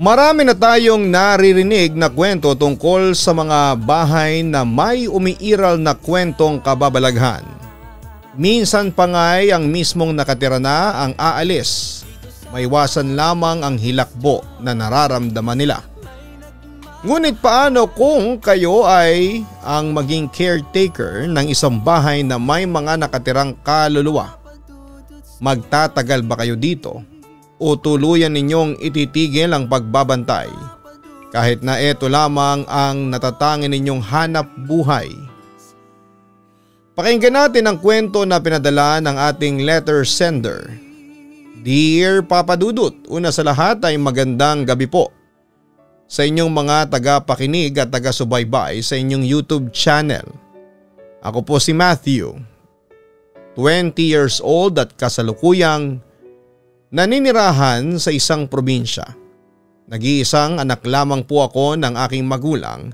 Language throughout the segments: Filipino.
Marami na tayong naririnig na kwento tungkol sa mga bahay na may umiiral na kwentong kababalaghan. Minsan pa nga'y ang mismong nakatira na ang aalis. Maiwasan lamang ang hilakbo na nararamdaman nila. Ngunit paano kung kayo ay ang maging caretaker ng isang bahay na may mga nakatirang kaluluwa? Magtatagal ba kayo dito o tuluyan ninyong ititigil ang pagbabantay kahit na ito lamang ang natatangin ninyong hanap buhay. Pakinggan natin ang kwento na pinadala ng ating letter sender. Dear Papa Dudut, una sa lahat ay magandang gabi po sa inyong mga tagapakinig at taga-subaybay sa inyong YouTube channel. Ako po si Matthew, 20 years old at kasalukuyang Naninirahan sa isang probinsya. Nag-iisang anak lamang po ako ng aking magulang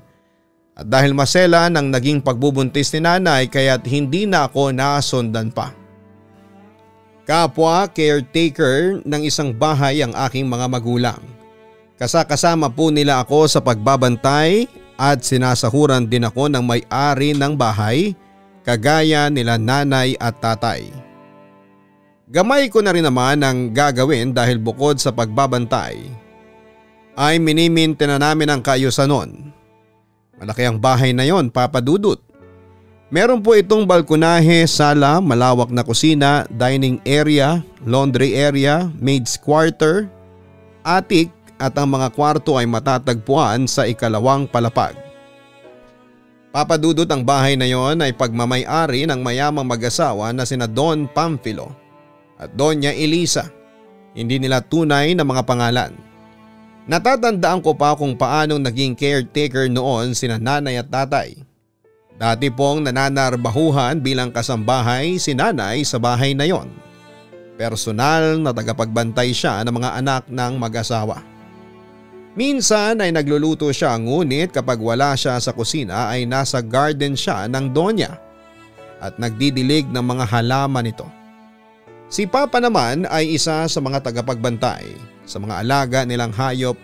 at dahil masela ng naging pagbubuntis ni nanay kaya't hindi na ako nasundan pa. Kapwa caretaker ng isang bahay ang aking mga magulang. Kasakasama po nila ako sa pagbabantay at sinasahuran din ako ng may-ari ng bahay kagaya nila nanay at tatay. Gamay ko na rin naman ang gagawin dahil bukod sa pagbabantay ay miniminte na namin ang kaayusan nun. Malaki ang bahay na yon papadudot. Meron po itong balkonahe, sala, malawak na kusina, dining area, laundry area, maid's quarter, attic at ang mga kwarto ay matatagpuan sa ikalawang palapag. Papadudot ang bahay na yon ay pagmamay-ari ng mayamang mag-asawa na sina Don Pamphilo at Doña Elisa. Hindi nila tunay na mga pangalan. Natatandaan ko pa kung paanong naging caretaker noon sina nanay at tatay. Dati pong nananarbahuhan bilang kasambahay si nanay sa bahay na yon. Personal na tagapagbantay siya ng mga anak ng mag-asawa. Minsan ay nagluluto siya ngunit kapag wala siya sa kusina ay nasa garden siya ng donya at nagdidilig ng mga halaman nito. Si Papa naman ay isa sa mga tagapagbantay sa mga alaga nilang hayop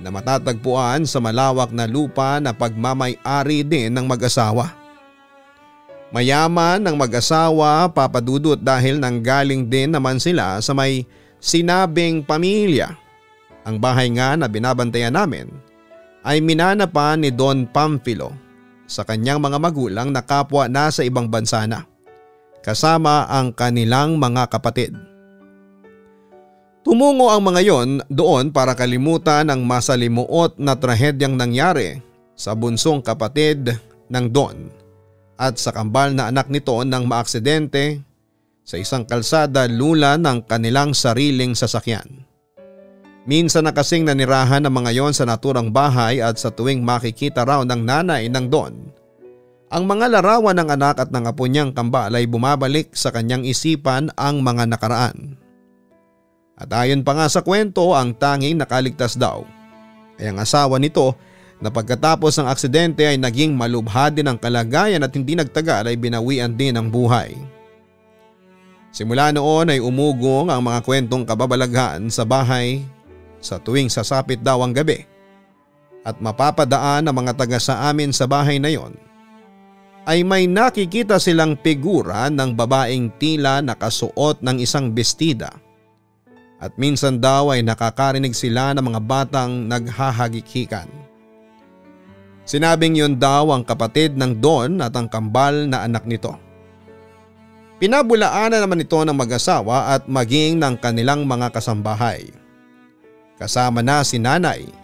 na matatagpuan sa malawak na lupa na pagmamay-ari din ng mag-asawa. Mayaman ng mag-asawa papadudot dahil nanggaling din naman sila sa may sinabing pamilya. Ang bahay nga na binabantayan namin ay minana pa ni Don Pamphilo sa kanyang mga magulang na kapwa nasa ibang bansa na kasama ang kanilang mga kapatid. Tumungo ang mga yon doon para kalimutan ang masalimuot na trahedyang nangyari sa bunsong kapatid ng Don at sa kambal na anak nito nang maaksidente sa isang kalsada lula ng kanilang sariling sasakyan. Minsan na kasing nanirahan ng mga yon sa naturang bahay at sa tuwing makikita raw ng nanay ng Don ang mga larawan ng anak at ng apo niyang kambal ay bumabalik sa kanyang isipan ang mga nakaraan. At ayon pa nga sa kwento ang tanging nakaligtas daw ay ang asawa nito na pagkatapos ng aksidente ay naging malubha din ang kalagayan at hindi nagtagal ay binawian din ang buhay. Simula noon ay umugong ang mga kwentong kababalaghan sa bahay sa tuwing sasapit daw ang gabi at mapapadaan ang mga taga sa amin sa bahay na yon ay may nakikita silang figura ng babaeng tila nakasuot ng isang bestida. At minsan daw ay nakakarinig sila ng mga batang naghahagikikan. Sinabing yun daw ang kapatid ng Don at ang kambal na anak nito. Pinabulaanan naman ito ng mag-asawa at maging ng kanilang mga kasambahay. Kasama na si nanay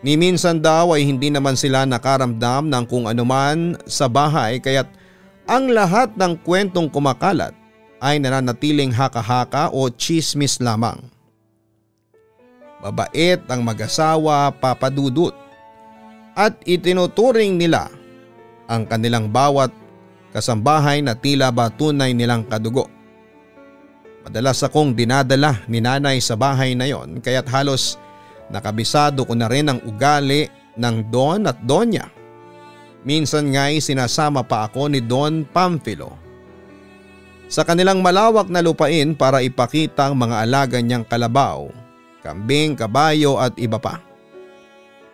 Ni minsan daw ay hindi naman sila nakaramdam ng kung anuman sa bahay kaya't ang lahat ng kwentong kumakalat ay nananatiling haka-haka o chismis lamang. Mabait ang mag-asawa papadudot at itinuturing nila ang kanilang bawat kasambahay na tila ba tunay nilang kadugo. Madalas akong dinadala ni nanay sa bahay na yon kaya't halos Nakabisado ko na rin ang ugali ng Don at Donya. Minsan nga'y sinasama pa ako ni Don Pamphilo. Sa kanilang malawak na lupain para ipakita ang mga alaga niyang kalabaw kambing, kabayo at iba pa.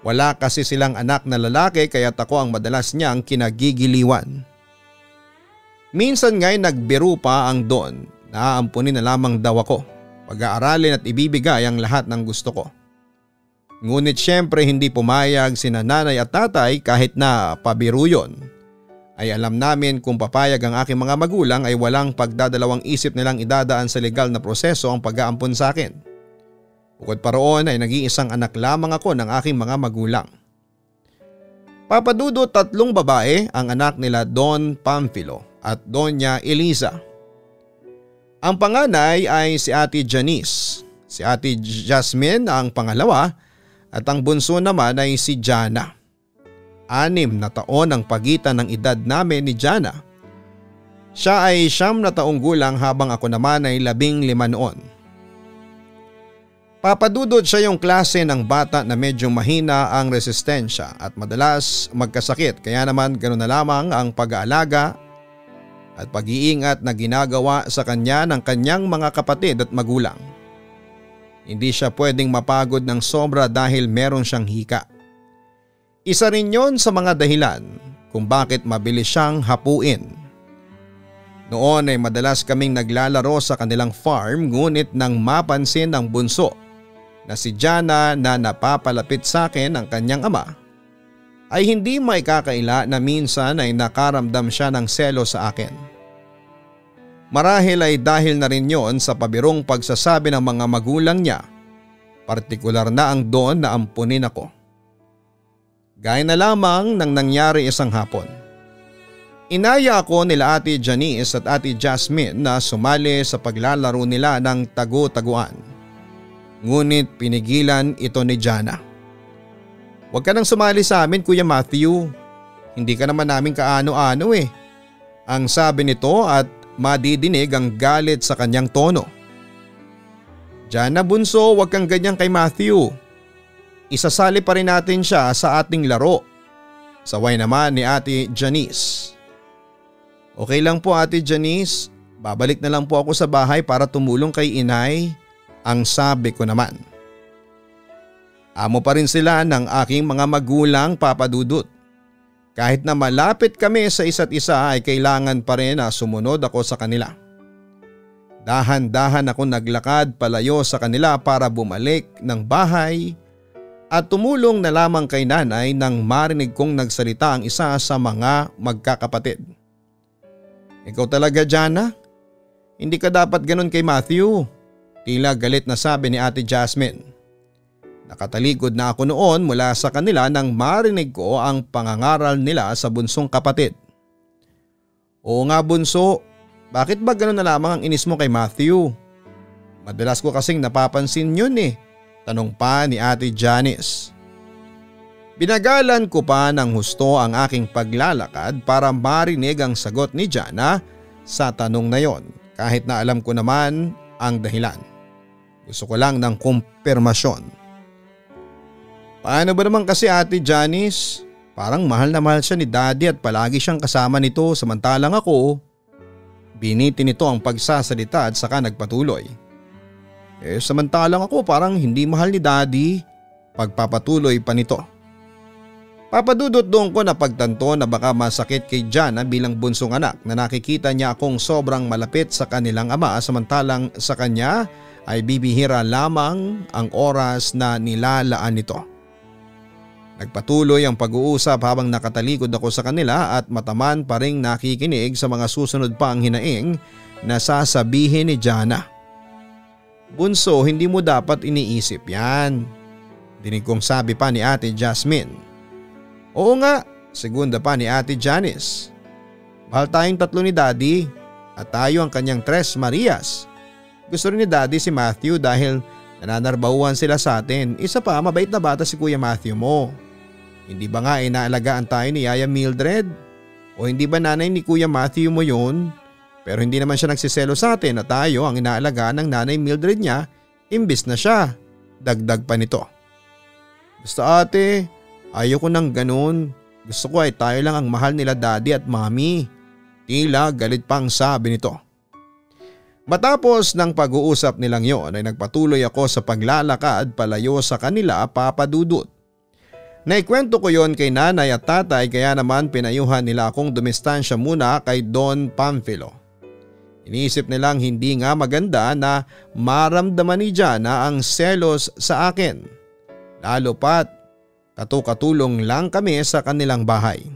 Wala kasi silang anak na lalaki kaya ako ang madalas niyang kinagigiliwan. Minsan nga'y nagbiro pa ang Don na aampunin na lamang daw ako, pag-aaralin at ibibigay ang lahat ng gusto ko. Ngunit syempre hindi pumayag si nanay at tatay kahit na pabiro yon. Ay alam namin kung papayag ang aking mga magulang ay walang pagdadalawang isip nilang idadaan sa legal na proseso ang pag-aampon sa akin. Bukod pa roon ay nag-iisang anak lamang ako ng aking mga magulang. Papadudo tatlong babae ang anak nila Don Pamphilo at Doña Eliza. Ang panganay ay si Ate Janice, si Ate Jasmine ang pangalawa at ang bunso naman ay si Jana. Anim na taon ang pagitan ng edad namin ni Jana. Siya ay siyam na taong gulang habang ako naman ay labing lima noon. Papadudod siya yung klase ng bata na medyo mahina ang resistensya at madalas magkasakit kaya naman ganoon na lamang ang pag-aalaga at pag-iingat na ginagawa sa kanya ng kanyang mga kapatid at magulang. Hindi siya pwedeng mapagod ng sobra dahil meron siyang hika. Isa rin yon sa mga dahilan kung bakit mabilis siyang hapuin. Noon ay madalas kaming naglalaro sa kanilang farm ngunit nang mapansin ng bunso na si Jana na napapalapit sa akin ng kanyang ama ay hindi may kakaila na minsan ay nakaramdam siya ng selo sa akin. Marahil ay dahil na rin yon sa pabirong pagsasabi ng mga magulang niya, partikular na ang doon na ampunin ako. Gaya na lamang nang nangyari isang hapon. Inaya ako nila ate Janice at ate Jasmine na sumali sa paglalaro nila ng tagu-taguan. Ngunit pinigilan ito ni Jana. Huwag ka nang sumali sa amin Kuya Matthew. Hindi ka naman namin kaano-ano eh. Ang sabi nito at madidinig ang galit sa kanyang tono. Jana bunso huwag kang ganyan kay Matthew. Isasali pa rin natin siya sa ating laro. Saway naman ni ate Janice. Okay lang po ate Janice, babalik na lang po ako sa bahay para tumulong kay inay ang sabi ko naman. Amo pa rin sila ng aking mga magulang papadudot. Kahit na malapit kami sa isa't isa ay kailangan pa rin na sumunod ako sa kanila. Dahan-dahan ako naglakad palayo sa kanila para bumalik ng bahay at tumulong na lamang kay nanay nang marinig kong nagsalita ang isa sa mga magkakapatid. Ikaw talaga Jana? Hindi ka dapat ganun kay Matthew. Tila galit na sabi ni Ate Jasmine. Nakatalikod na ako noon mula sa kanila nang marinig ko ang pangangaral nila sa bunsong kapatid. Oo nga bunso, bakit ba gano'n na lamang ang inis mo kay Matthew? Madalas ko kasing napapansin yun eh, tanong pa ni Ate Janice. Binagalan ko pa ng husto ang aking paglalakad para marinig ang sagot ni Jana sa tanong na yon kahit na alam ko naman ang dahilan. Gusto ko lang ng kumpirmasyon. Paano ba naman kasi ate Janice? Parang mahal na mahal siya ni daddy at palagi siyang kasama nito samantalang ako. Biniti nito ang pagsasalita at saka nagpatuloy. Eh samantalang ako parang hindi mahal ni daddy. Pagpapatuloy pa nito. Papadudot doon ko na pagtanto na baka masakit kay Jana bilang bunsong anak na nakikita niya akong sobrang malapit sa kanilang ama samantalang sa kanya ay bibihira lamang ang oras na nilalaan nito. Nagpatuloy ang pag-uusap habang nakatalikod ako sa kanila at mataman pa rin nakikinig sa mga susunod pa ang hinaing na sasabihin ni Jana. Bunso, hindi mo dapat iniisip yan. Dinig kong sabi pa ni ate Jasmine. Oo nga, segunda pa ni ate Janice. Mahal tayong tatlo ni daddy at tayo ang kanyang tres Marias. Gusto rin ni daddy si Matthew dahil nananarbahuan sila sa atin. Isa pa mabait na bata si Kuya Matthew mo. Hindi ba nga inaalagaan tayo ni Yaya Mildred? O hindi ba nanay ni Kuya Matthew mo yun? Pero hindi naman siya nagsiselo sa atin na tayo ang inaalagaan ng nanay Mildred niya imbis na siya. Dagdag pa nito. Basta ate, ayoko nang ganun. Gusto ko ay tayo lang ang mahal nila daddy at mami. Tila galit pang sabi nito. Matapos ng pag-uusap nilang yon ay nagpatuloy ako sa paglalakad palayo sa kanila papadudot. Naikwento ko yon kay nanay at tatay kaya naman pinayuhan nila akong dumistansya muna kay Don Pamphilo. Iniisip nilang hindi nga maganda na maramdaman ni Jana ang selos sa akin. Lalo pat katukatulong lang kami sa kanilang bahay.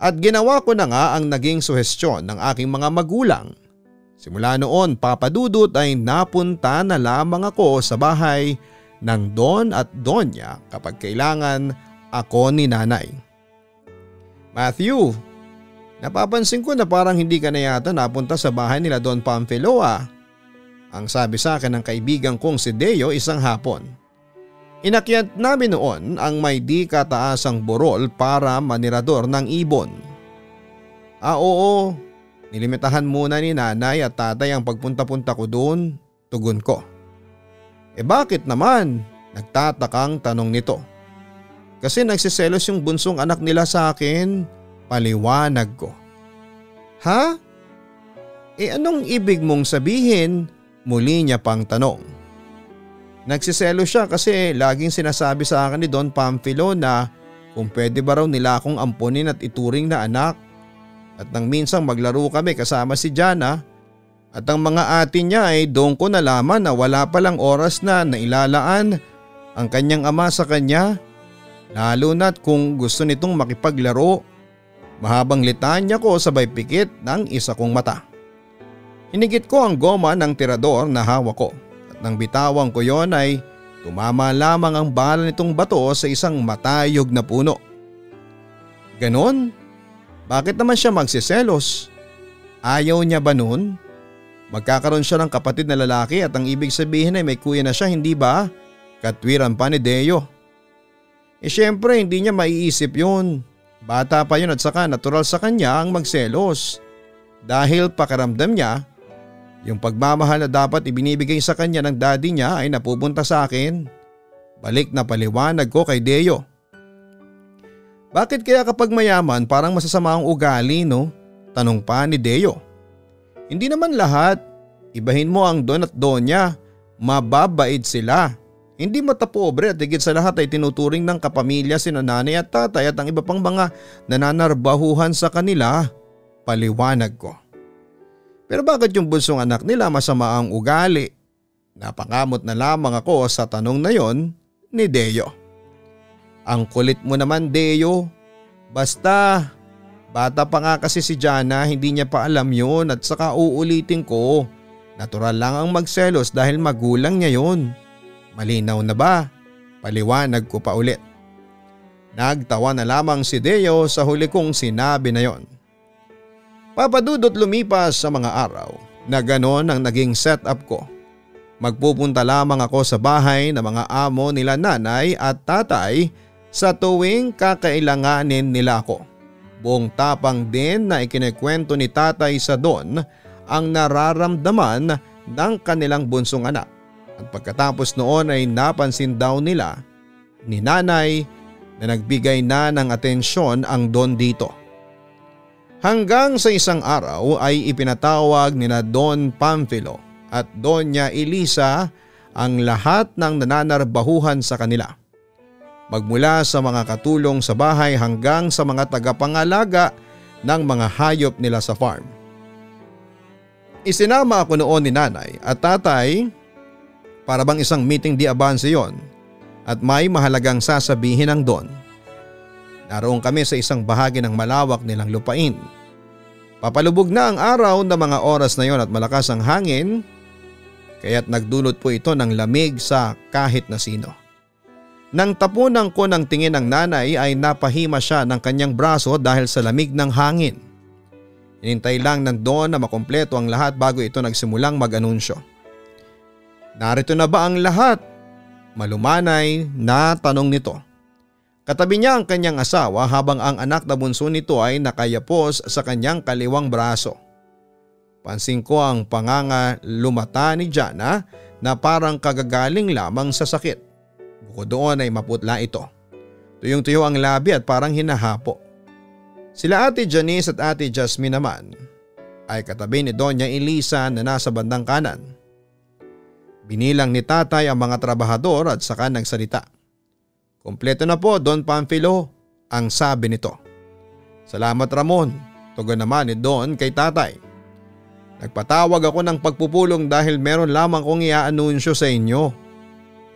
At ginawa ko na nga ang naging suhestyon ng aking mga magulang Simula noon papadudot ay napunta na lamang ako sa bahay ng Don at Donya kapag kailangan ako ni nanay. Matthew, napapansin ko na parang hindi ka na yata napunta sa bahay nila Don Pamphilo ah. Ang sabi sa akin ng kaibigan kong si Deo isang hapon. Inakyat namin noon ang may di kataasang burol para manirador ng ibon. Ah oo, Nilimitahan muna ni nanay at tatay ang pagpunta-punta ko doon, tugon ko. E bakit naman? Nagtatakang tanong nito. Kasi nagsiselos yung bunsong anak nila sa akin, paliwanag ko. Ha? E anong ibig mong sabihin? Muli niya pang tanong. Nagsiselo siya kasi laging sinasabi sa akin ni Don Pamphilo na kung pwede ba raw nila akong ampunin at ituring na anak at nang minsang maglaro kami kasama si Jana at ang mga atin niya ay doon ko nalaman na wala palang oras na nailalaan ang kanyang ama sa kanya lalo na't kung gusto nitong makipaglaro. Mahabang litanya ko sabay pikit ng isa kong mata. Hinigit ko ang goma ng tirador na hawak ko at nang bitawan ko yon ay tumama lamang ang bala nitong bato sa isang matayog na puno. Ganon bakit naman siya magsiselos? Ayaw niya ba noon? Magkakaroon siya ng kapatid na lalaki at ang ibig sabihin ay may kuya na siya hindi ba? Katwiran pa ni Deo. Eh syempre hindi niya maiisip yun. Bata pa yun at saka natural sa kanya ang magselos. Dahil pakaramdam niya, yung pagmamahal na dapat ibinibigay sa kanya ng daddy niya ay napupunta sa akin. Balik na paliwanag ko kay Deo. Bakit kaya kapag mayaman parang masasama ang ugali no? Tanong pa ni Deo. Hindi naman lahat. Ibahin mo ang don at donya. Mababait sila. Hindi matapobre at higit sa lahat ay tinuturing ng kapamilya sina nanay at tatay at ang iba pang mga nananarbahuhan sa kanila. Paliwanag ko. Pero bakit yung bunsong anak nila masama ang ugali? Napangamot na lamang ako sa tanong na yon ni Deo. Ang kulit mo naman Deo. Basta, bata pa nga kasi si Jana hindi niya pa alam yun at saka uulitin ko. Natural lang ang magselos dahil magulang niya yun. Malinaw na ba? Paliwanag ko pa ulit. Nagtawa na lamang si Deo sa huli kong sinabi na yon. Papadudot lumipas sa mga araw na ganon ang naging setup ko. Magpupunta lamang ako sa bahay ng mga amo nila nanay at tatay sa tuwing kakailanganin nila ako. Buong tapang din na ikinikwento ni tatay sa Don ang nararamdaman ng kanilang bunsong anak. At pagkatapos noon ay napansin daw nila ni nanay na nagbigay na ng atensyon ang Don dito. Hanggang sa isang araw ay ipinatawag ni na Don Pamphilo at Donya Elisa ang lahat ng nananarbahuhan sa kanila magmula sa mga katulong sa bahay hanggang sa mga tagapangalaga ng mga hayop nila sa farm. Isinama ako noon ni nanay at tatay para bang isang meeting di abanse yon at may mahalagang sasabihin ng don. Naroon kami sa isang bahagi ng malawak nilang lupain. Papalubog na ang araw na mga oras na yon at malakas ang hangin kaya't nagdulot po ito ng lamig sa kahit na sino. Nang tapunan ko ng tingin ng nanay ay napahima siya ng kanyang braso dahil sa lamig ng hangin. Inintay lang nandoon na makompleto ang lahat bago ito nagsimulang mag-anunsyo. Narito na ba ang lahat? Malumanay na tanong nito. Katabi niya ang kanyang asawa habang ang anak na bunso nito ay nakayapos sa kanyang kaliwang braso. Pansin ko ang panganga lumata ni Jana na parang kagagaling lamang sa sakit. Bukod doon ay maputla ito. Tuyong-tuyo ang labi at parang hinahapo. Sila ate Janice at ate Jasmine naman ay katabi ni Doña Elisa na nasa bandang kanan. Binilang ni tatay ang mga trabahador at saka nagsalita. Kompleto na po Don Pamphilo ang sabi nito. Salamat Ramon, tugon naman ni Don kay tatay. Nagpatawag ako ng pagpupulong dahil meron lamang kong iaanunsyo sa inyo.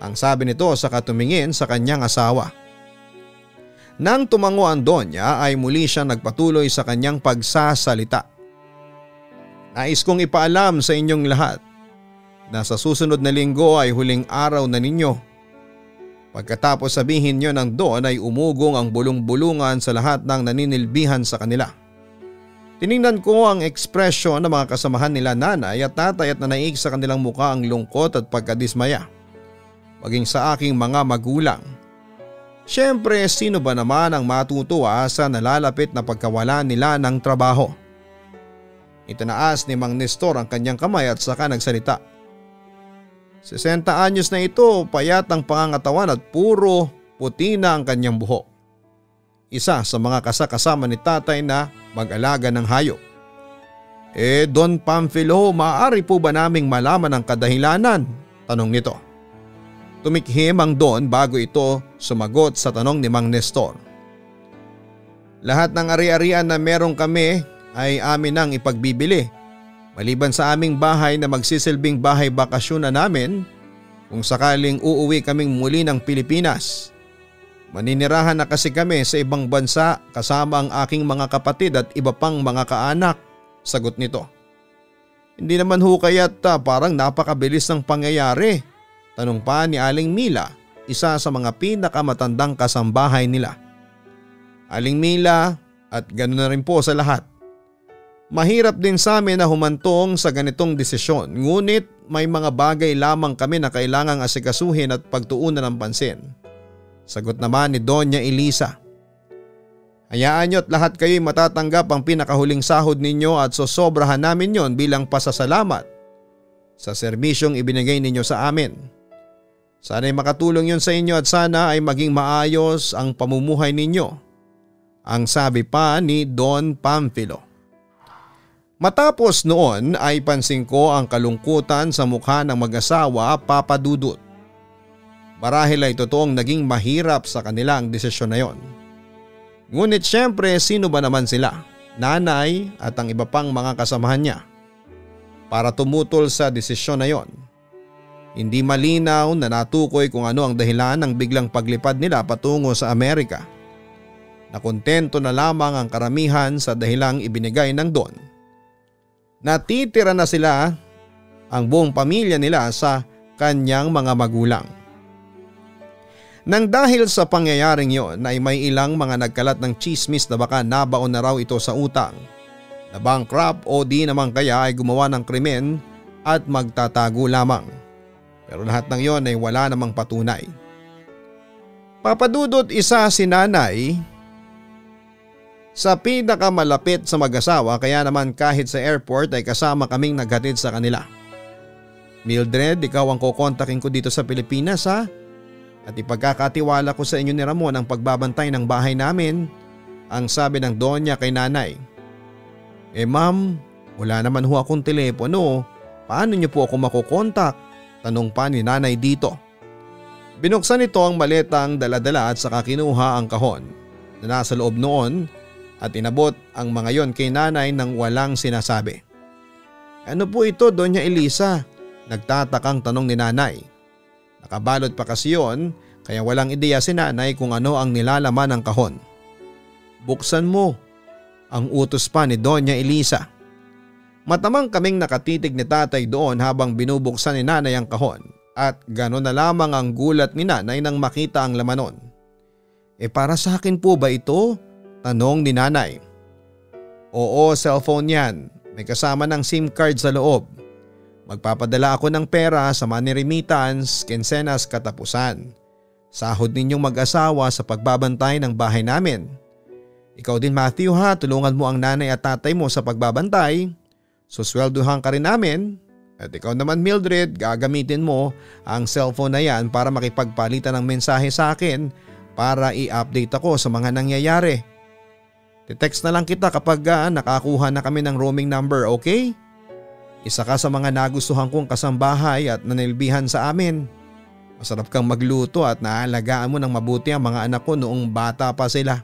Ang sabi nito sa katumingin sa kanyang asawa. Nang tumango ang Donya ay muli siyang nagpatuloy sa kanyang pagsasalita. Nais kong ipaalam sa inyong lahat na sa susunod na linggo ay huling araw na ninyo. Pagkatapos sabihin nyo ng doon ay umugong ang bulong-bulungan sa lahat ng naninilbihan sa kanila. Tiningnan ko ang ekspresyon ng mga kasamahan nila nanay at tatay at nanaig sa kanilang mukha ang lungkot at pagkadismaya. Maging sa aking mga magulang. Siyempre sino ba naman ang matutuwa sa nalalapit na pagkawala nila ng trabaho? Itinaas ni Mang Nestor ang kanyang kamay at saka nagsalita. 60 anyos na ito, payat ang pangangatawan at puro puti na ang kanyang buhok. Isa sa mga kasakasama ni tatay na mag-alaga ng hayop. Eh Don Pamphilo, maaari po ba naming malaman ang kadahilanan? Tanong nito. Tumikhim ang Don bago ito sumagot sa tanong ni Mang Nestor. Lahat ng ari-arian na meron kami ay amin ang ipagbibili Maliban sa aming bahay na magsisilbing bahay bakasyon na namin kung sakaling uuwi kaming muli ng Pilipinas. Maninirahan na kasi kami sa ibang bansa kasama ang aking mga kapatid at iba pang mga kaanak, sagot nito. Hindi naman ho kaya't uh, parang napakabilis ng pangyayari, tanong pa ni Aling Mila, isa sa mga pinakamatandang kasambahay nila. Aling Mila at ganoon na rin po sa lahat. Mahirap din sa amin na humantong sa ganitong desisyon ngunit may mga bagay lamang kami na kailangang asikasuhin at pagtuunan ng pansin. Sagot naman ni Donya Elisa. Hayaan nyo at lahat kayo'y matatanggap ang pinakahuling sahod ninyo at sosobrahan namin yon bilang pasasalamat sa serbisyong ibinigay ninyo sa amin. Sana'y makatulong yon sa inyo at sana ay maging maayos ang pamumuhay ninyo. Ang sabi pa ni Don Pamphilo. Matapos noon ay pansin ko ang kalungkutan sa mukha ng mag-asawa papadudot. Marahil ay totoong naging mahirap sa kanila ang desisyon na yon. Ngunit syempre sino ba naman sila, nanay at ang iba pang mga kasamahan niya para tumutol sa desisyon na yon. Hindi malinaw na natukoy kung ano ang dahilan ng biglang paglipad nila patungo sa Amerika. Nakontento na lamang ang karamihan sa dahilang ibinigay ng Don natitira na sila ang buong pamilya nila sa kanyang mga magulang. Nang dahil sa pangyayaring yon ay may ilang mga nagkalat ng chismis na baka nabaon na raw ito sa utang, na bankrupt o di naman kaya ay gumawa ng krimen at magtatago lamang. Pero lahat ng yon ay wala namang patunay. Papadudot isa si nanay sa pinakamalapit sa mag-asawa kaya naman kahit sa airport ay kasama kaming naghatid sa kanila. Mildred, ikaw ang kukontakin ko dito sa Pilipinas ha? At ipagkakatiwala ko sa inyo ni Ramon ang pagbabantay ng bahay namin, ang sabi ng Donya kay nanay. Eh ma'am, wala naman ho akong telepono. Paano niyo po ako makukontak? Tanong pa ni nanay dito. Binuksan nito ang maletang daladala at saka kinuha ang kahon na nasa loob noon at inabot ang mga yon kay nanay nang walang sinasabi. Ano po ito Donya Elisa? Nagtatakang tanong ni nanay. Nakabalot pa kasi yon kaya walang ideya si nanay kung ano ang nilalaman ng kahon. Buksan mo. Ang utos pa ni Donya Elisa. Matamang kaming nakatitig ni tatay doon habang binubuksan ni nanay ang kahon at gano'n na lamang ang gulat ni nanay nang makita ang lamanon. E para sa akin po ba ito? Tanong ni nanay. Oo, cellphone yan. May kasama ng SIM card sa loob. Magpapadala ako ng pera sa money remittance, kensenas katapusan. Sahod ninyong mag-asawa sa pagbabantay ng bahay namin. Ikaw din Matthew ha, tulungan mo ang nanay at tatay mo sa pagbabantay. Susweldohan ka rin namin. At ikaw naman Mildred, gagamitin mo ang cellphone na yan para makipagpalitan ng mensahe sa akin para i-update ako sa mga nangyayari. Titext na lang kita kapag uh, nakakuha na kami ng roaming number, okay? Isa ka sa mga nagustuhan kong kasambahay at nanilbihan sa amin. Masarap kang magluto at naalagaan mo ng mabuti ang mga anak ko noong bata pa sila.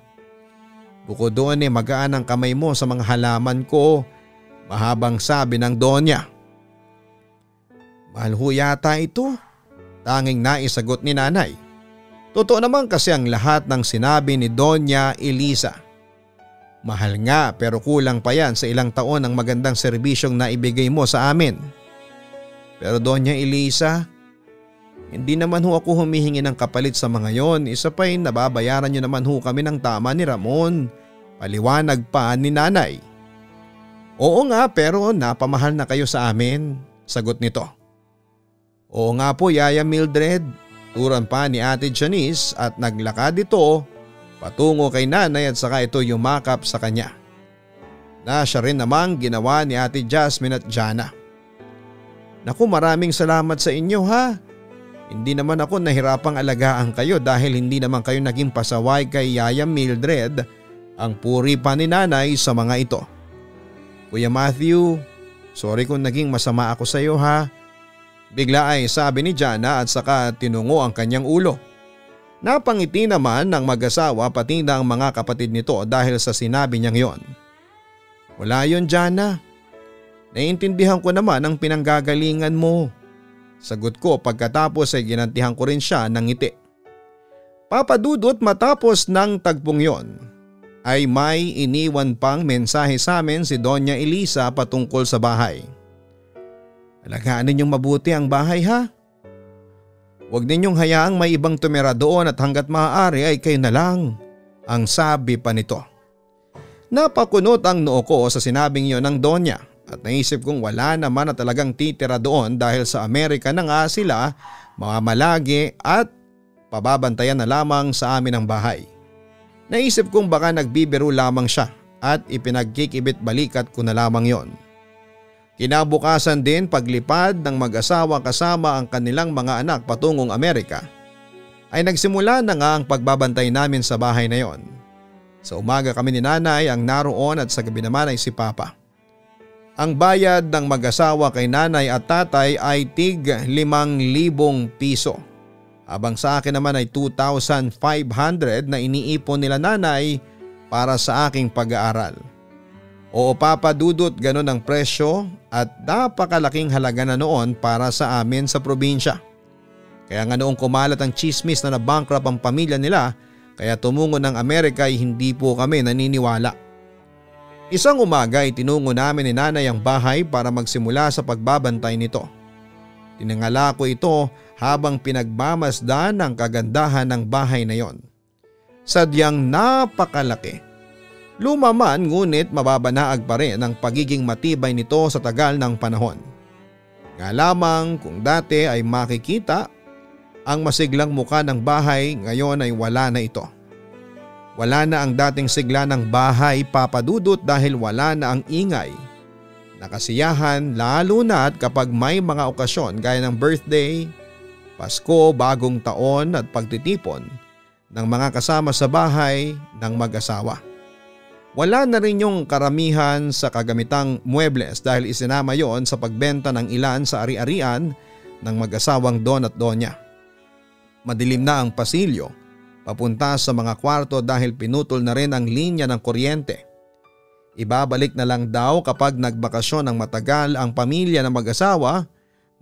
Bukod doon eh magaan ang kamay mo sa mga halaman ko. Mahabang sabi ng Donya. Mahal ho yata ito. Tanging naisagot ni nanay. Totoo naman kasi ang lahat ng sinabi ni Donya Elisa. Mahal nga pero kulang pa yan sa ilang taon ng magandang serbisyong naibigay mo sa amin. Pero Donya Elisa, hindi naman ho ako humihingi ng kapalit sa mga yon. Isa pa pa'y nababayaran nyo naman ho kami ng tama ni Ramon. Paliwanag pa ni nanay. Oo nga pero napamahal na kayo sa amin. Sagot nito. Oo nga po Yaya Mildred. Turan pa ni Ate Janice at naglakad ito patungo kay nanay at saka ito yumakap sa kanya. Na siya rin namang ginawa ni Ate Jasmine at Jana. Naku maraming salamat sa inyo ha. Hindi naman ako nahirapang alagaan kayo dahil hindi naman kayo naging pasaway kay Yaya Mildred ang puri pa ni nanay sa mga ito. Kuya Matthew, sorry kung naging masama ako sa iyo ha. Bigla ay sabi ni Jana at saka tinungo ang kanyang ulo. Napangiti naman ng mag-asawa pati na ang mga kapatid nito dahil sa sinabi niyang yon. Wala yon Jana. Naiintindihan ko naman ang pinanggagalingan mo. Sagot ko pagkatapos ay ginantihan ko rin siya ng ngiti. Papadudot matapos ng tagpong yon ay may iniwan pang mensahe sa amin si Donya Elisa patungkol sa bahay. Alagaan ninyong mabuti ang bahay ha. Huwag ninyong hayaang may ibang tumira doon at hanggat maaari ay kayo na lang. Ang sabi pa nito. Napakunot ang noo ko sa sinabing yon ng Donya at naisip kong wala naman na talagang titira doon dahil sa Amerika na nga sila mga malagi at pababantayan na lamang sa amin ang bahay. Naisip kong baka nagbibiro lamang siya at ipinagkikibit balikat ko na lamang yon. Kinabukasan din paglipad ng mag-asawa kasama ang kanilang mga anak patungong Amerika ay nagsimula na nga ang pagbabantay namin sa bahay na yon. Sa umaga kami ni nanay ang naroon at sa gabi naman ay si papa. Ang bayad ng mag-asawa kay nanay at tatay ay tig 5,000 piso. Habang sa akin naman ay 2,500 na iniipon nila nanay para sa aking pag-aaral. Oo papadudot ganon ang presyo at napakalaking halaga na noon para sa amin sa probinsya. Kaya nga noong kumalat ang chismis na nabankrupt ang pamilya nila kaya tumungo ng Amerika ay hindi po kami naniniwala. Isang umaga ay tinungo namin ni nanay ang bahay para magsimula sa pagbabantay nito. Tinangala ko ito habang pinagmamasdan ang kagandahan ng bahay na yon. Sadyang napakalaki Luma man ngunit mababanaag pa rin ang pagiging matibay nito sa tagal ng panahon. Nga lamang kung dati ay makikita ang masiglang muka ng bahay ngayon ay wala na ito. Wala na ang dating sigla ng bahay papadudot dahil wala na ang ingay. Nakasiyahan lalo na at kapag may mga okasyon gaya ng birthday, Pasko, bagong taon at pagtitipon ng mga kasama sa bahay ng mag-asawa. Wala na rin yung karamihan sa kagamitang muebles dahil isinama yon sa pagbenta ng ilan sa ari-arian ng mag-asawang Don at Donya. Madilim na ang pasilyo papunta sa mga kwarto dahil pinutol na rin ang linya ng kuryente. Ibabalik na lang daw kapag nagbakasyon ng matagal ang pamilya ng mag-asawa,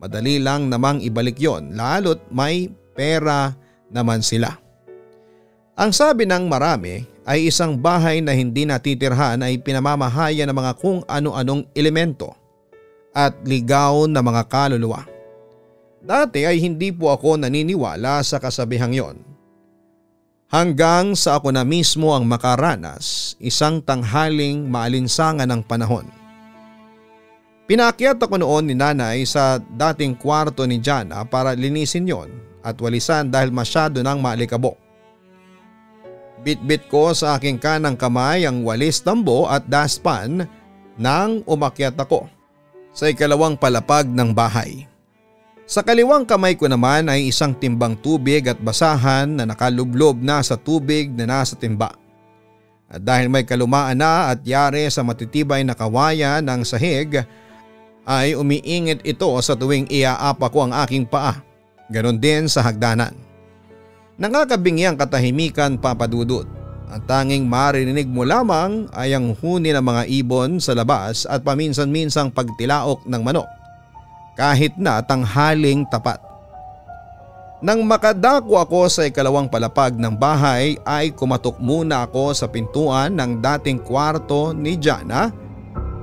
madali lang namang ibalik yon lalo't may pera naman sila. Ang sabi ng marami ay isang bahay na hindi natitirhan ay pinamamahaya ng mga kung ano-anong elemento at ligaw na mga kaluluwa. Dati ay hindi po ako naniniwala sa kasabihang yon. Hanggang sa ako na mismo ang makaranas isang tanghaling maalinsangan ng panahon. Pinakyat ako noon ni nanay sa dating kwarto ni Jana para linisin yon at walisan dahil masyado nang maalikabok. Bitbit ko sa aking kanang kamay ang walis tambo at daspan nang umakyat ako sa ikalawang palapag ng bahay. Sa kaliwang kamay ko naman ay isang timbang tubig at basahan na nakalublob na sa tubig na nasa timba. At dahil may kalumaan na at yari sa matitibay na kawayan ng sahig ay umiingit ito sa tuwing iaapa ko ang aking paa. Ganon din sa hagdanan. Nakakabingi ang katahimikan papadudot. Ang tanging maririnig mo lamang ay ang huni ng mga ibon sa labas at paminsan-minsang pagtilaok ng manok. Kahit na tanghaling tapat. Nang makadako ako sa ikalawang palapag ng bahay ay kumatok muna ako sa pintuan ng dating kwarto ni Jana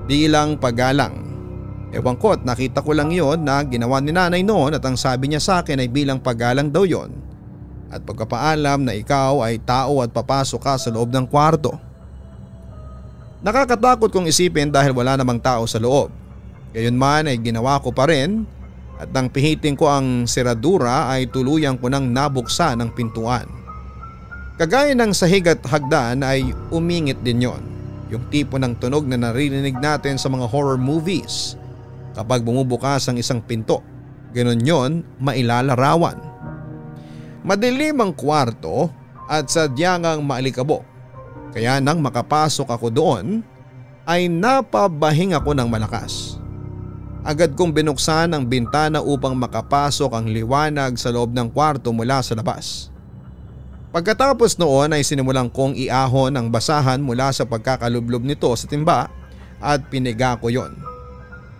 bilang pagalang. Ewan ko at nakita ko lang yon na ginawa ni nanay noon at ang sabi niya sa akin ay bilang pagalang daw yon. At pagkapaalam na ikaw ay tao at papasok ka sa loob ng kwarto. Nakakatakot kong isipin dahil wala namang tao sa loob. Gayon man ay ginawa ko pa rin at nang pihitin ko ang seradura ay tuluyang ko nang nabuksan ang pintuan. Kagaya ng sahig at hagdan ay umingit din yon. Yung tipo ng tunog na naririnig natin sa mga horror movies kapag bumubukas ang isang pinto. Ganon yon mailalarawan. Madilim ang kwarto at sadyang ang maalikabok. Kaya nang makapasok ako doon ay napabahing ako ng malakas. Agad kong binuksan ang bintana upang makapasok ang liwanag sa loob ng kwarto mula sa labas. Pagkatapos noon ay sinimulan kong iahon ang basahan mula sa pagkakalublob nito sa timba at piniga ko yon.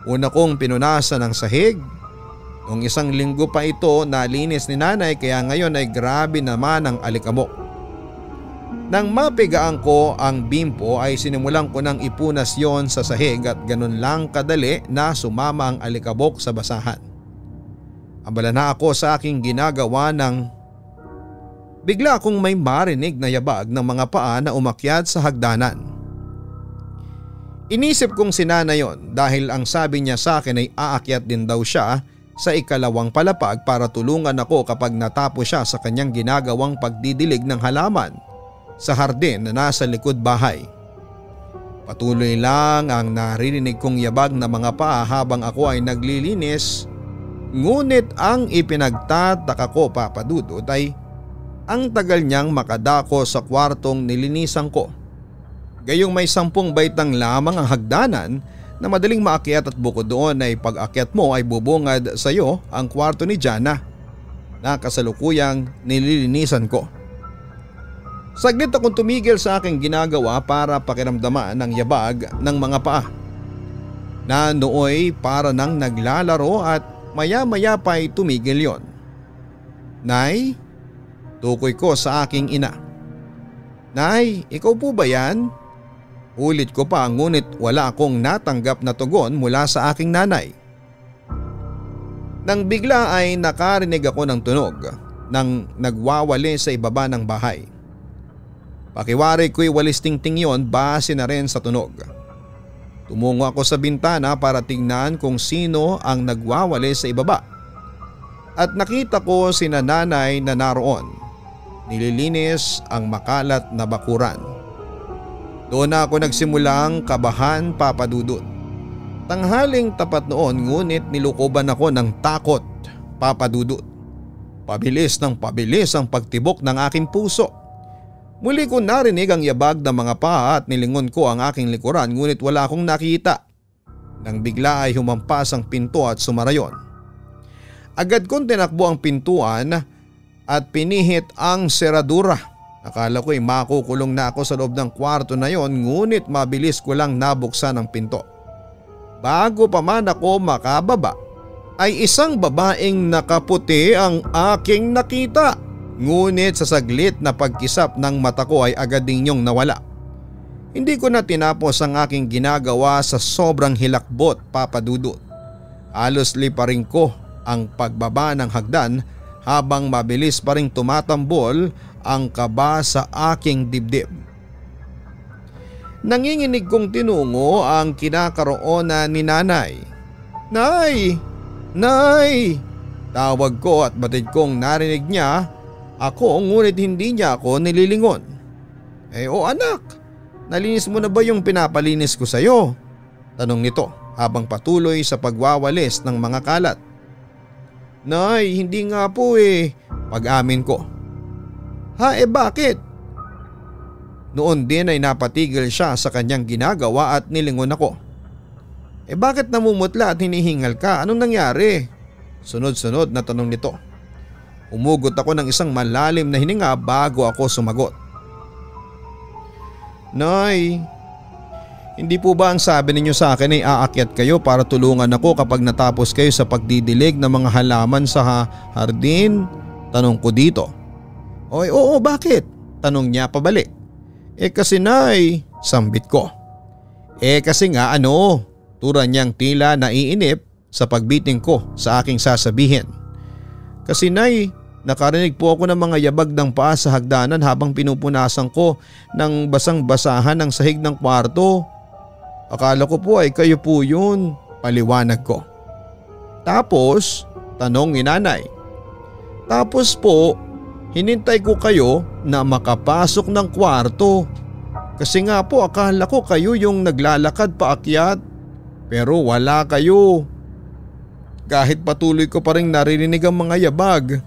Una kong pinunasan ng sahig. Noong isang linggo pa ito nalinis ni nanay kaya ngayon ay grabe naman ang alikabok. Nang mapigaan ko ang bimpo ay sinimulan ko ng ipunas yon sa sahig at ganun lang kadali na sumama ang alikabok sa basahan. Abala na ako sa aking ginagawa ng bigla akong may marinig na yabag ng mga paa na umakyat sa hagdanan. Inisip kong sinana yon dahil ang sabi niya sa akin ay aakyat din daw siya sa ikalawang palapag para tulungan ako kapag natapos siya sa kanyang ginagawang pagdidilig ng halaman sa hardin na nasa likod bahay. Patuloy lang ang naririnig kong yabag na mga paa habang ako ay naglilinis ngunit ang ipinagtataka ko papadudot ay ang tagal niyang makadako sa kwartong nilinisan ko. Gayong may sampung baitang lamang ang hagdanan na madaling maakyat at bukod doon ay pag-akyat mo ay bubungad sa iyo ang kwarto ni Jana na kasalukuyang nililinisan ko. Saglit akong tumigil sa aking ginagawa para pakiramdaman ng yabag ng mga paa. Na nooy para nang naglalaro at maya maya pa ay tumigil yon. Nay, tukoy ko sa aking ina. Nay, ikaw po ba yan? Ulit ko pa ngunit wala akong natanggap na tugon mula sa aking nanay. Nang bigla ay nakarinig ako ng tunog nang nagwawali sa ibaba ng bahay. Pakiwari ko'y walis tingting yon base na rin sa tunog. Tumungo ako sa bintana para tingnan kung sino ang nagwawali sa ibaba. At nakita ko si nanay na naroon. Nililinis ang makalat na bakuran. Doon na ako nagsimulang kabahan papadudot. Tanghaling tapat noon ngunit nilukoban ako ng takot papadudot. Pabilis ng pabilis ang pagtibok ng aking puso. Muli ko narinig ang yabag ng mga paa at nilingon ko ang aking likuran ngunit wala akong nakita. Nang bigla ay humampas ang pinto at sumarayon. Agad kong tinakbo ang pintuan at pinihit ang seradura. Akala ko'y makukulong na ako sa loob ng kwarto na yon ngunit mabilis ko lang nabuksan ang pinto. Bago pa man ako makababa ay isang babaeng nakaputi ang aking nakita. Ngunit sa saglit na pagkisap ng mata ko ay agad ding niyong nawala. Hindi ko na tinapos ang aking ginagawa sa sobrang hilakbot papadudot. Halos lipa rin ko ang pagbaba ng hagdan habang mabilis pa rin tumatambol ang kaba sa aking dibdib. Nanginginig kong tinungo ang kinakaroonan ni nanay. Nay! Nay! Tawag ko at batid kong narinig niya ako ngunit hindi niya ako nililingon. Eh o anak, nalinis mo na ba yung pinapalinis ko sa'yo? Tanong nito habang patuloy sa pagwawalis ng mga kalat. Nay, hindi nga po eh, pag-amin ko. Ha eh bakit? Noon din ay napatigil siya sa kanyang ginagawa at nilingon ako. Eh bakit namumutla at hinihingal ka? Anong nangyari? Sunod-sunod na tanong nito. Umugot ako ng isang malalim na hininga bago ako sumagot. Nay, hindi po ba ang sabi ninyo sa akin ay aakyat kayo para tulungan ako kapag natapos kayo sa pagdidilig ng mga halaman sa hardin? Tanong ko dito. Oy, oo bakit? Tanong niya pabalik. Eh kasi nay, sambit ko. Eh kasi nga ano, tura niyang tila naiinip sa pagbiting ko sa aking sasabihin. Kasi nay, nakarinig po ako ng mga yabag ng paa sa hagdanan habang pinupunasan ko ng basang basahan ng sahig ng kwarto. Akala ko po ay kayo po yun, paliwanag ko. Tapos, tanong ni nanay. Tapos po, hinintay ko kayo na makapasok ng kwarto. Kasi nga po akala ko kayo yung naglalakad paakyat. Pero wala kayo. Kahit patuloy ko pa rin naririnig ang mga yabag.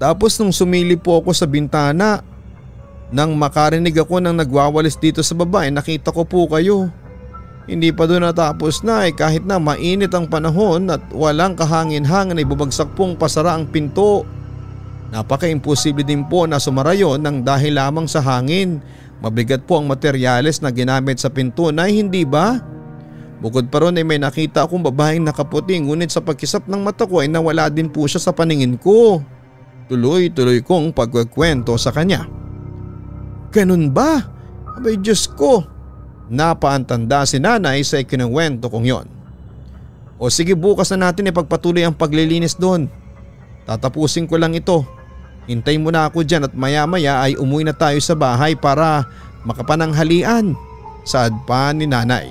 Tapos nung sumili po ako sa bintana, nang makarinig ako ng nagwawalis dito sa baba ay nakita ko po kayo. Hindi pa doon natapos na eh kahit na mainit ang panahon at walang kahangin-hangin ay bubagsak pong pasara ang pinto. Napaka-imposible din po na sumara yon ng dahil lamang sa hangin. Mabigat po ang materyales na ginamit sa pinto na hindi ba? Bukod pa ron ay may nakita akong babaeng nakaputi ngunit sa pagkisap ng mata ko ay nawala din po siya sa paningin ko. Tuloy-tuloy kong pagkukwento sa kanya. Ganun ba? Abay Diyos ko. Napaantanda si nanay sa ikinuwento kong yon. O sige bukas na natin ipagpatuloy ang paglilinis doon. Tatapusin ko lang ito. Hintay mo na ako dyan at maya maya ay umuwi na tayo sa bahay para makapananghalian. Saad pa ni nanay.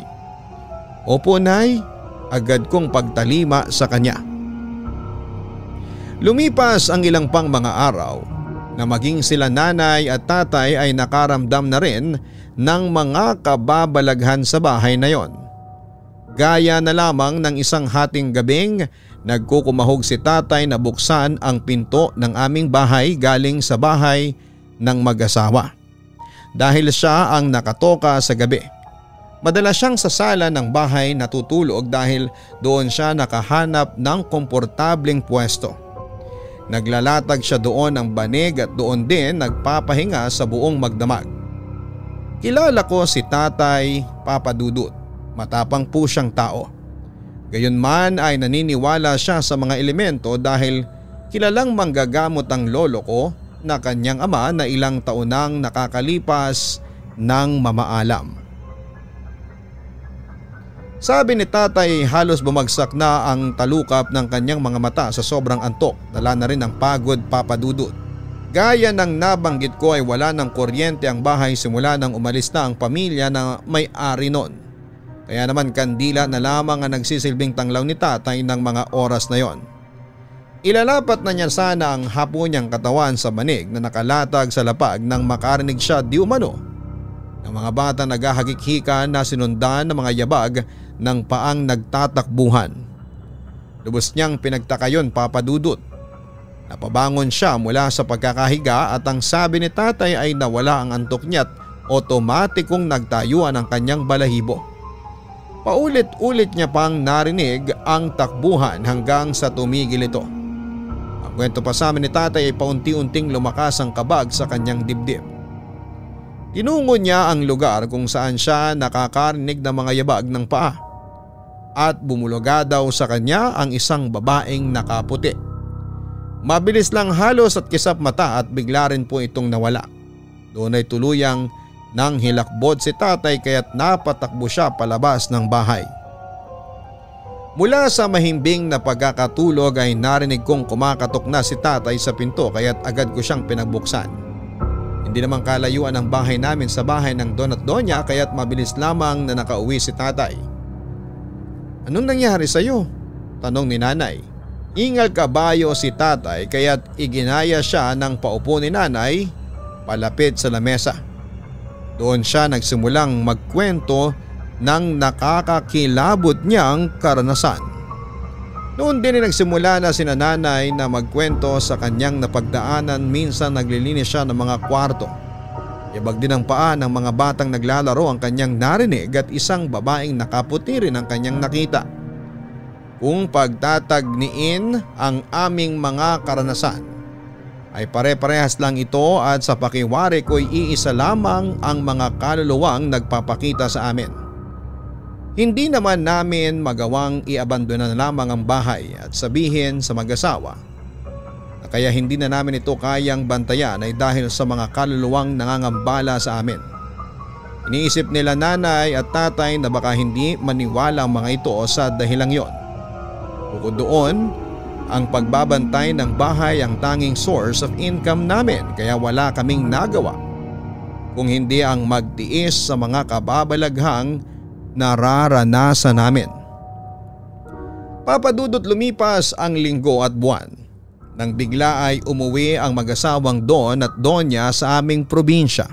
Opo nay, agad kong pagtalima sa kanya. Lumipas ang ilang pang mga araw na maging sila nanay at tatay ay nakaramdam na rin ng mga kababalaghan sa bahay na yon. Gaya na lamang ng isang hating gabing nagkukumahog si tatay na buksan ang pinto ng aming bahay galing sa bahay ng mag-asawa. Dahil siya ang nakatoka sa gabi. Madalas siyang sa sala ng bahay natutulog dahil doon siya nakahanap ng komportableng pwesto. Naglalatag siya doon ng banig at doon din nagpapahinga sa buong magdamag. Kilala ko si tatay papadudot. Matapang po siyang tao. Gayunman ay naniniwala siya sa mga elemento dahil kilalang manggagamot ang lolo ko na kanyang ama na ilang taon nang nakakalipas ng mamaalam. Sabi ni tatay halos bumagsak na ang talukap ng kanyang mga mata sa sobrang antok. Dala na rin ang pagod papadudot. Gaya ng nabanggit ko ay wala ng kuryente ang bahay simula nang umalis na ang pamilya na may-ari noon. Kaya naman kandila na lamang ang nagsisilbing tanglaw ni tatay ng mga oras na yon. Ilalapat na niya sana ang hapo niyang katawan sa manig na nakalatag sa lapag nang makarinig siya di umano ng mga bata naghahagik-hika na sinundan ng mga yabag ng paang nagtatakbuhan. Lubos niyang pinagtakayon papadudot. Napabangon siya mula sa pagkakahiga at ang sabi ni tatay ay nawala ang antok niya at otomatikong nagtayuan ang kanyang balahibo. Paulit-ulit niya pang narinig ang takbuhan hanggang sa tumigil ito. Ang kwento pa sa amin ni tatay ay paunti-unting lumakas ang kabag sa kanyang dibdib. Tinungo niya ang lugar kung saan siya nakakarinig ng mga yabag ng paa at bumulaga daw sa kanya ang isang babaeng nakaputi. Mabilis lang halos at kisap mata at bigla rin po itong nawala. Doon ay tuluyang nang hilakbod si tatay kaya't napatakbo siya palabas ng bahay. Mula sa mahimbing na pagkakatulog ay narinig kong kumakatok na si tatay sa pinto kaya't agad ko siyang pinagbuksan. Hindi naman kalayuan ang bahay namin sa bahay ng Don at Donya kaya't mabilis lamang na nakauwi si tatay. Anong nangyari sa iyo? Tanong ni nanay. Ingal kabayo si tatay kaya't iginaya siya ng paupo ni nanay palapit sa lamesa. Doon siya nagsimulang magkwento ng nakakakilabot niyang karanasan. Noon din ay nagsimula na si nanay na magkwento sa kanyang napagdaanan minsan naglilinis siya ng mga kwarto. Yabag din ang paa ng mga batang naglalaro ang kanyang narinig at isang babaeng nakaputi rin ang kanyang nakita. Kung pagtatagniin ang aming mga karanasan ay pare-parehas lang ito at sa pakiwari ko'y iisa lamang ang mga kaluluwang nagpapakita sa amin. Hindi naman namin magawang iabandona na lamang ang bahay at sabihin sa mag-asawa kaya hindi na namin ito kayang bantayan ay dahil sa mga kaluluwang nangangambala sa amin. Iniisip nila nanay at tatay na baka hindi maniwala ang mga ito sa dahilang yon. Bukod doon, ang pagbabantay ng bahay ang tanging source of income namin kaya wala kaming nagawa. Kung hindi ang magtiis sa mga kababalaghang nararanasan namin. Papadudot lumipas ang linggo at buwan nang bigla ay umuwi ang mag-asawang Don at Donya sa aming probinsya.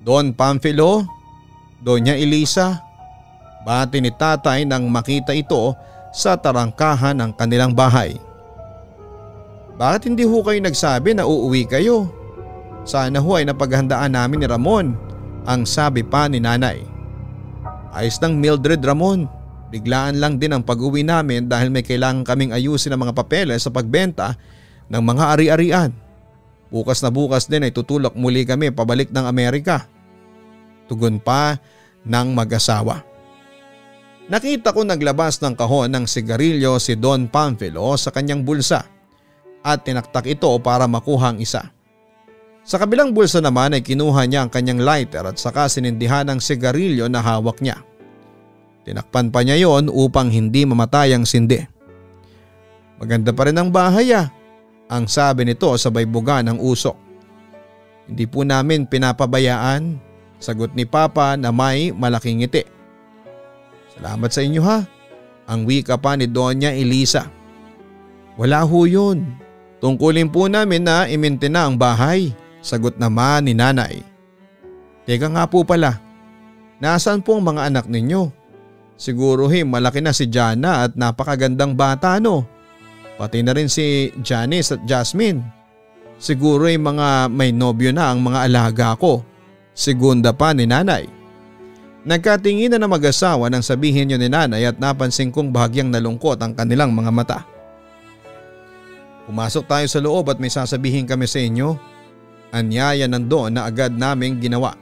Don Pamphilo, Donya Elisa, bati ni tatay nang makita ito sa tarangkahan ng kanilang bahay. Bakit hindi ho kayo nagsabi na uuwi kayo? Sana ho ay napaghandaan namin ni Ramon, ang sabi pa ni nanay. Ayos ng Mildred Ramon, Biglaan lang din ang pag-uwi namin dahil may kailangan kaming ayusin ang mga papeles sa pagbenta ng mga ari-arian. Bukas na bukas din ay tutulak muli kami pabalik ng Amerika. Tugon pa ng mag-asawa. Nakita ko naglabas ng kahon ng sigarilyo si Don Pamphilo sa kanyang bulsa at tinaktak ito para makuha ang isa. Sa kabilang bulsa naman ay kinuha niya ang kanyang lighter at saka sinindihan ng sigarilyo na hawak niya. Tinakpan pa niya yon upang hindi mamatay ang sindi. Maganda pa rin ang bahay ah, ang sabi nito sa baybuga ng usok. Hindi po namin pinapabayaan, sagot ni Papa na may malaking ngiti. Salamat sa inyo ha, ang wika pa ni Donya Elisa. Wala ho yun, tungkulin po namin na imente na ang bahay, sagot naman ni nanay. Teka nga po pala, nasaan po ang mga anak ninyo? Siguro him malaki na si Jana at napakagandang bata no. Pati na rin si Janice at Jasmine. Siguro ay mga may nobyo na ang mga alaga ko. Segunda pa ni nanay. Nagkatingin na na mag-asawa nang sabihin niyo ni nanay at napansin kong bahagyang nalungkot ang kanilang mga mata. Pumasok tayo sa loob at may sasabihin kami sa inyo. Anyaya nandoon na agad naming ginawa.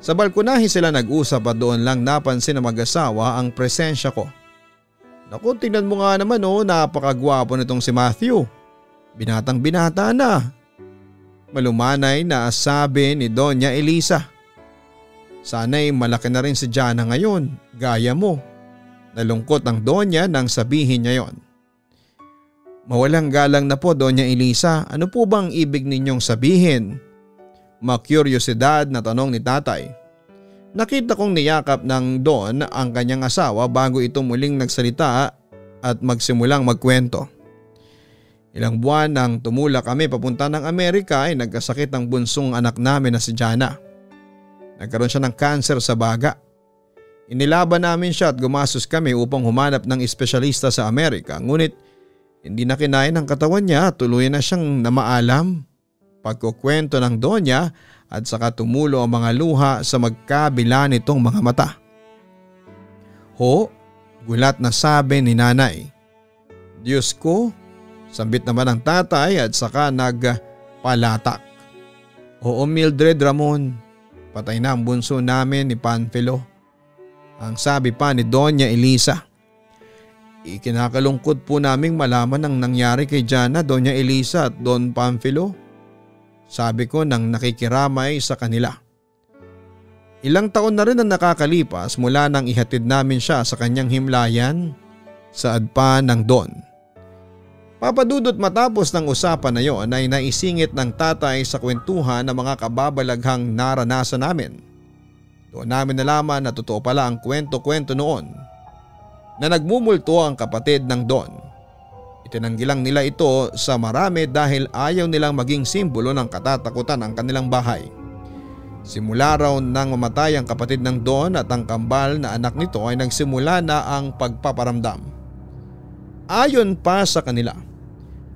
Sa balkonahe sila nag-usap at doon lang napansin ng mag-asawa ang presensya ko. Naku tingnan mo nga naman oh napakagwapo nitong si Matthew. Binatang binata na. Malumanay na sabi ni Donya Elisa. Sana'y malaki na rin si Jana ngayon, gaya mo. Nalungkot ang Donya nang sabihin niya yon. Mawalang galang na po Donya Elisa, ano po bang ibig ninyong sabihin? Makuryosidad na tanong ni tatay. Nakita kong niyakap ng Don ang kanyang asawa bago ito muling nagsalita at magsimulang magkwento. Ilang buwan nang tumula kami papunta ng Amerika ay nagkasakit ang bunsong anak namin na si Jana. Nagkaroon siya ng cancer sa baga. Inilaban namin siya at gumasos kami upang humanap ng espesyalista sa Amerika ngunit hindi na kinain ng katawan niya at tuluyan na siyang namaalam pagkukwento ng Donya at saka tumulo ang mga luha sa magkabila nitong mga mata. Ho, gulat na sabi ni nanay. Diyos ko, sambit naman ang tatay at saka nagpalatak. Oo Mildred Ramon, patay na ang bunso namin ni Panfilo. Ang sabi pa ni Donya Elisa. Ikinakalungkot po naming malaman ang nangyari kay Jana, Donya Elisa at Don Panfilo. Sabi ko nang nakikiramay sa kanila. Ilang taon na rin ang nakakalipas mula nang ihatid namin siya sa kanyang himlayan sa adpa ng Don. Papadudot matapos ng usapan na yon ay naisingit ng tatay sa kwentuhan ng mga kababalaghang naranasan namin. Doon namin nalaman na totoo pala ang kwento-kwento noon na nagmumulto ang kapatid ng Don Itinanggilang nila ito sa marami dahil ayaw nilang maging simbolo ng katatakutan ang kanilang bahay. Simula raw nang mamatay ang kapatid ng Don at ang kambal na anak nito ay nagsimula na ang pagpaparamdam. Ayon pa sa kanila,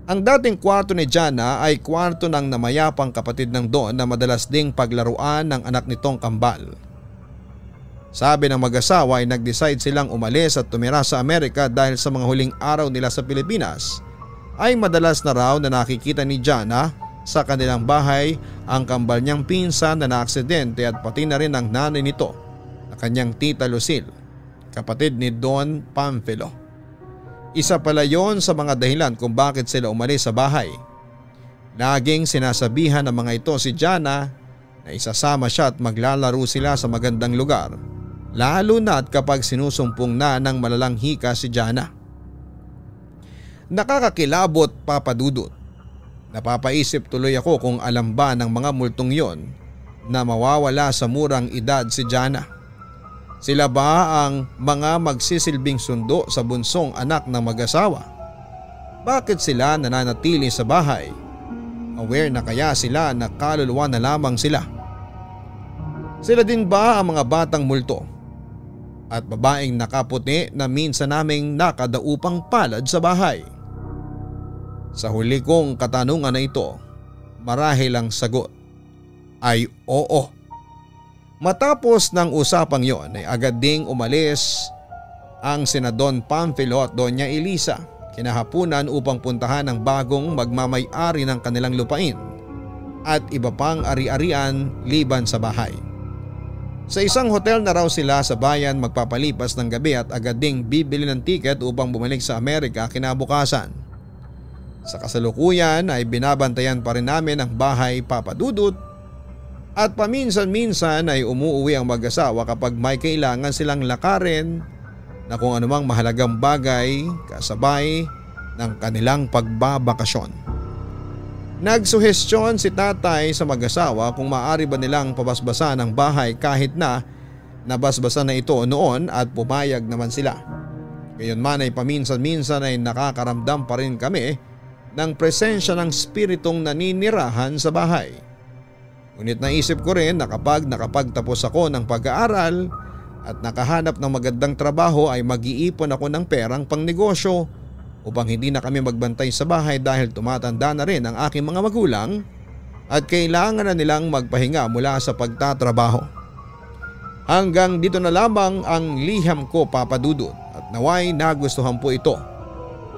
Ang dating kwarto ni Jana ay kwarto ng namayapang kapatid ng Don na madalas ding paglaruan ng anak nitong kambal. Sabi ng mag-asawa ay nag-decide silang umalis at tumira sa Amerika dahil sa mga huling araw nila sa Pilipinas ay madalas na raw na nakikita ni Jana sa kanilang bahay ang kambal niyang pinsan na naaksidente at pati na rin ang nanay nito na kanyang tita Lucille, kapatid ni Don Pamphilo. Isa pala yon sa mga dahilan kung bakit sila umalis sa bahay. Laging sinasabihan ng mga ito si Jana na isasama siya at maglalaro sila sa magandang lugar. Lalo na at kapag sinusumpong na ng malalang hika si Jana. Nakakakilabot papadudot. Napapaisip tuloy ako kung alam ba ng mga multong yon na mawawala sa murang edad si Jana. Sila ba ang mga magsisilbing sundo sa bunsong anak ng mag-asawa? Bakit sila nananatili sa bahay? Aware na kaya sila na kaluluwa na lamang sila? Sila din ba ang mga batang multo? At babaeng nakaputi na minsan naming nakadaupang palad sa bahay? Sa huli kong katanungan na ito, marahil ang sagot ay oo. Matapos ng usapang yon ay agad ding umalis ang sina Don Pamphilo at Doña Elisa kinahapunan upang puntahan ang bagong magmamay-ari ng kanilang lupain at iba pang ari-arian liban sa bahay. Sa isang hotel na raw sila sa bayan magpapalipas ng gabi at agad ding bibili ng tiket upang bumalik sa Amerika kinabukasan. Sa kasalukuyan ay binabantayan pa rin namin ang bahay papadudot at paminsan-minsan ay umuuwi ang mag-asawa kapag may kailangan silang lakarin na kung anumang mahalagang bagay kasabay ng kanilang pagbabakasyon. Nagsuhestyon si tatay sa mag-asawa kung maaari ba nilang pabasbasan ang bahay kahit na nabasbasan na ito noon at pumayag naman sila. Gayon man ay paminsan-minsan ay nakakaramdam pa rin kami ng presensya ng spiritong naninirahan sa bahay. Ngunit naisip ko rin na kapag nakapagtapos ako ng pag-aaral at nakahanap ng magandang trabaho ay mag-iipon ako ng perang pangnegosyo upang hindi na kami magbantay sa bahay dahil tumatanda na rin ang aking mga magulang at kailangan na nilang magpahinga mula sa pagtatrabaho. Hanggang dito na lamang ang liham ko papadudot at naway nagustuhan po ito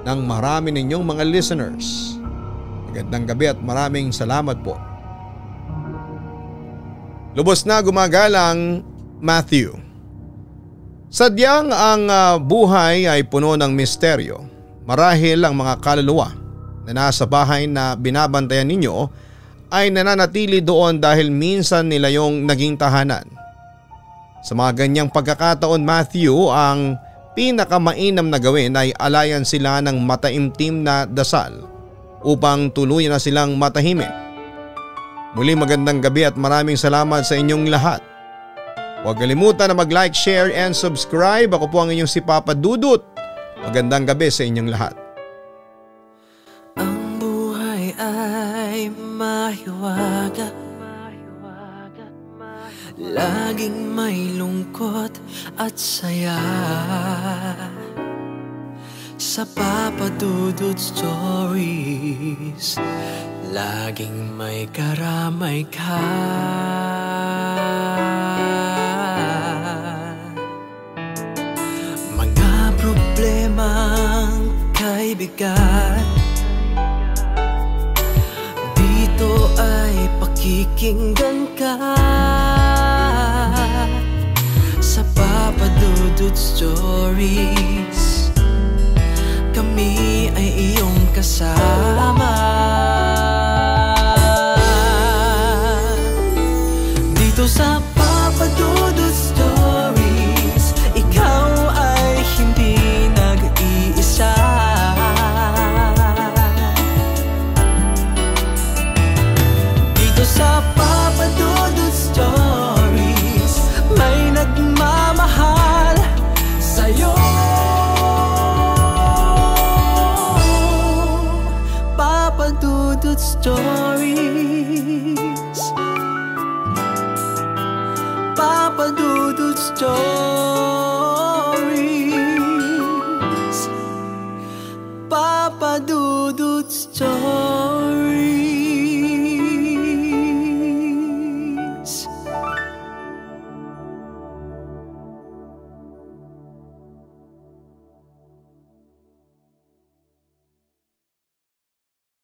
ng marami ninyong mga listeners. Magandang gabi at maraming salamat po. Lubos na gumagalang Matthew. Sadyang ang uh, buhay ay puno ng misteryo. Marahil ang mga kaluluwa na nasa bahay na binabantayan ninyo ay nananatili doon dahil minsan nila yung naging tahanan. Sa mga ganyang pagkakataon Matthew, ang pinakamainam na gawin ay alayan sila ng mataimtim na dasal upang tuluyan na silang matahimik Muli magandang gabi at maraming salamat sa inyong lahat. Huwag kalimutan na mag-like, share and subscribe. Ako po ang inyong si Papa Dudut. Magandang gabi sa inyong lahat. Ang buhay ay mahiwaga Laging may lungkot at saya Sa Papa Dudut Stories. Laging may karamay ka. Mga problemang kay bigat Dito ay pakikinggan ka. Sa Papa Dudut Stories Kami ay iyong kasama. Dito sa